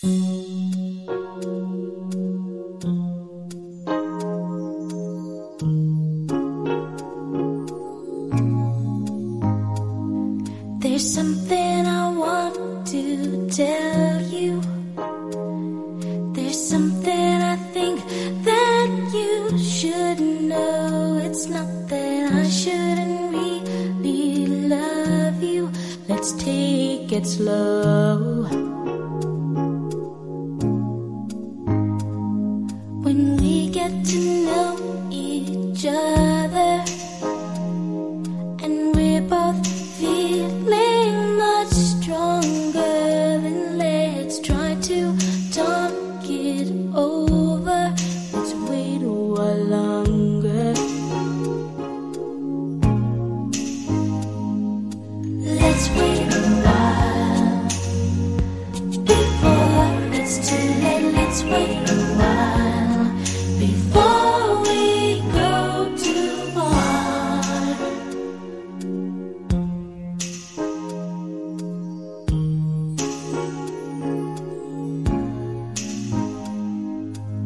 There's something I want to tell you. There's something I think that you should know. It's not that I shouldn't really love you. Let's take it slow.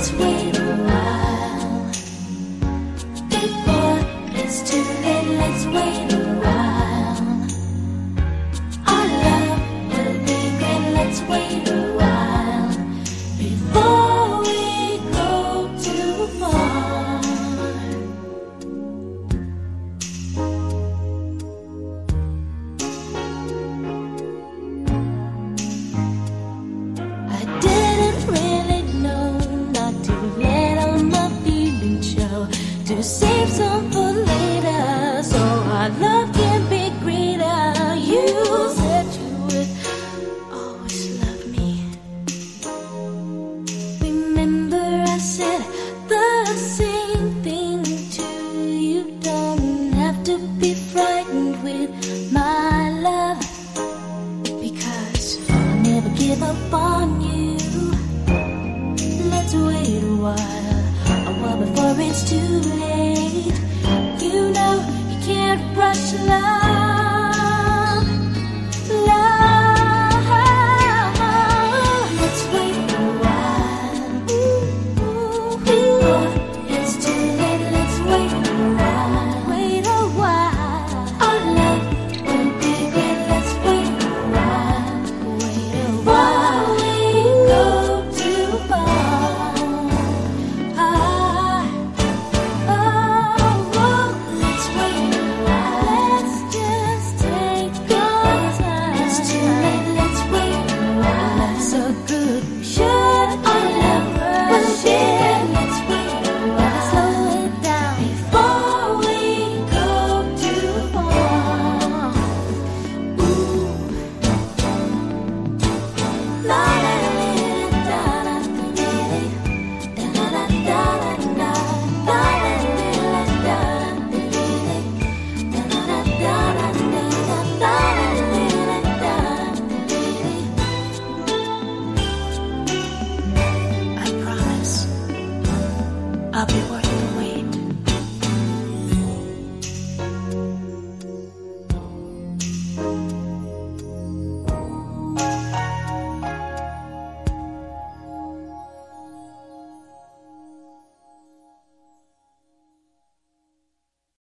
Let's wait save some for later, so our love can be greater. You said you would always love me. Remember, I said the same thing to you. Don't have to be frightened with my love. Because I'll never give up on you. Let's wait a while before it's too late. You know you can't rush love.